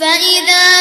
فإذا